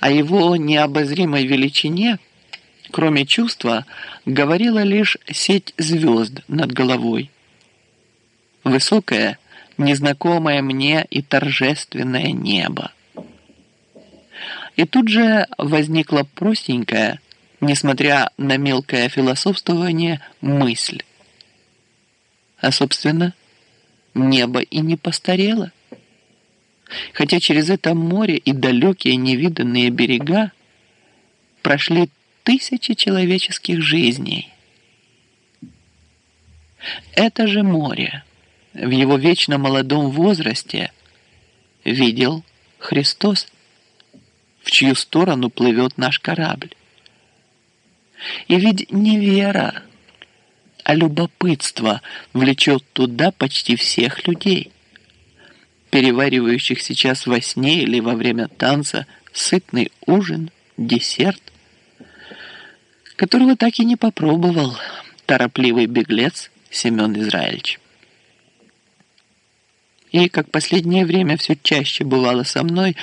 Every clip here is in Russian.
О его необозримой величине, кроме чувства, говорила лишь сеть звезд над головой. Высокое, незнакомое мне и торжественное небо. И тут же возникла простенькая, несмотря на мелкое философствование, мысль. А, собственно, небо и не постарело. Хотя через это море и далекие невиданные берега прошли тысячи человеческих жизней. Это же море в его вечно молодом возрасте видел Христос, в чью сторону плывет наш корабль. И ведь не вера, а любопытство влечет туда почти всех людей, переваривающих сейчас во сне или во время танца сытный ужин, десерт, которого так и не попробовал торопливый беглец Семен Израильевич. И, как последнее время все чаще бывало со мной,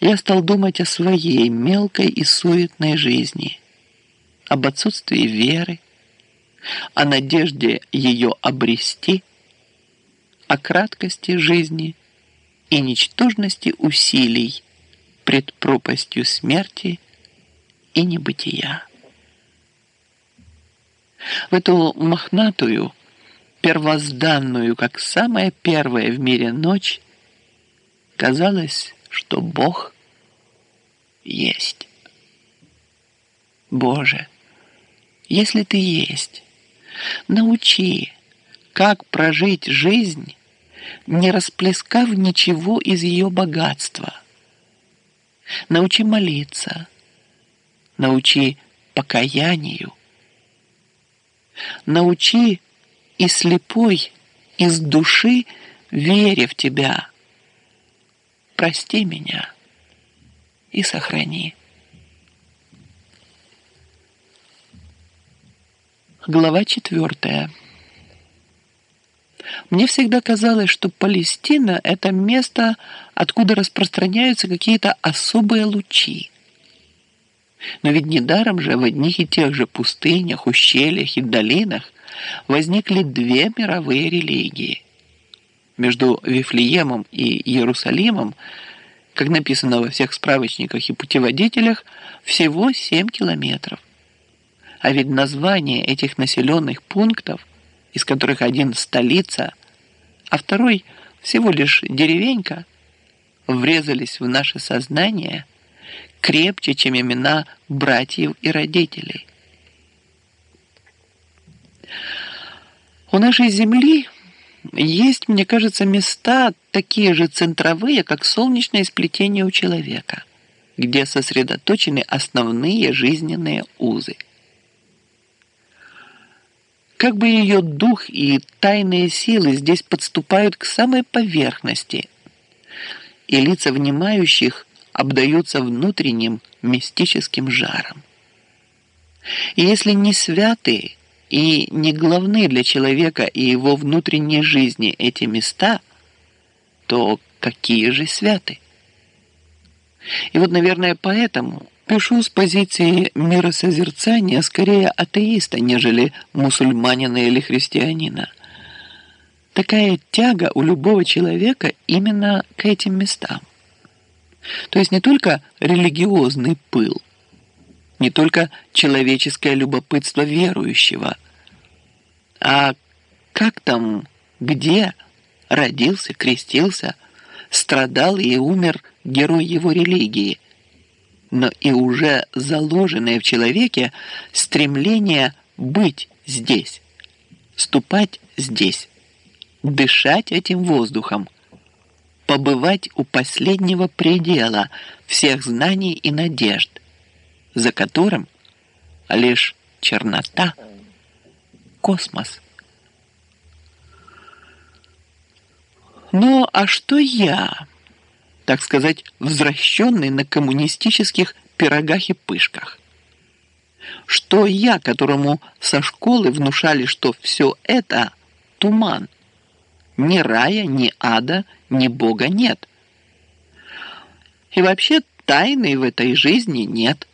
я стал думать о своей мелкой и суетной жизни, об отсутствии веры, о надежде ее обрести, о краткости жизни и ничтожности усилий пред пропастью смерти и небытия. В эту мохнатую, первозданную, как самая первая в мире ночь, казалось, что Бог есть. Боже, если Ты есть, научи, как прожить жизнь, не расплескав ничего из ее богатства. Научи молиться, научи покаянию, научи и слепой из души, веря в Тебя. Прости меня и сохрани. Глава четвертая. Мне всегда казалось, что Палестина – это место, откуда распространяются какие-то особые лучи. Но ведь недаром же в одних и тех же пустынях, ущельях и долинах возникли две мировые религии. Между Вифлеемом и Иерусалимом, как написано во всех справочниках и путеводителях, всего 7 километров. А ведь название этих населенных пунктов, из которых один столица, а второй всего лишь деревенька, врезались в наше сознание крепче, чем имена братьев и родителей. У нашей Земли есть, мне кажется, места такие же центровые, как солнечное сплетение у человека, где сосредоточены основные жизненные узы. Как бы ее дух и тайные силы здесь подступают к самой поверхности, и лица внимающих обдаются внутренним мистическим жаром. И если не святые, и не главны для человека и его внутренней жизни эти места, то какие же святы? И вот, наверное, поэтому пишу с позиции миросозерцания скорее атеиста, нежели мусульманина или христианина. Такая тяга у любого человека именно к этим местам. То есть не только религиозный пыл, не только человеческое любопытство верующего, а как там, где родился, крестился, страдал и умер герой его религии, но и уже заложенное в человеке стремление быть здесь, ступать здесь, дышать этим воздухом, побывать у последнего предела всех знаний и надежд – за которым лишь чернота, космос. Ну, а что я, так сказать, возвращенный на коммунистических пирогах и пышках? Что я, которому со школы внушали, что все это туман? Ни рая, ни ада, ни Бога нет. И вообще Тайны в этой жизни нет.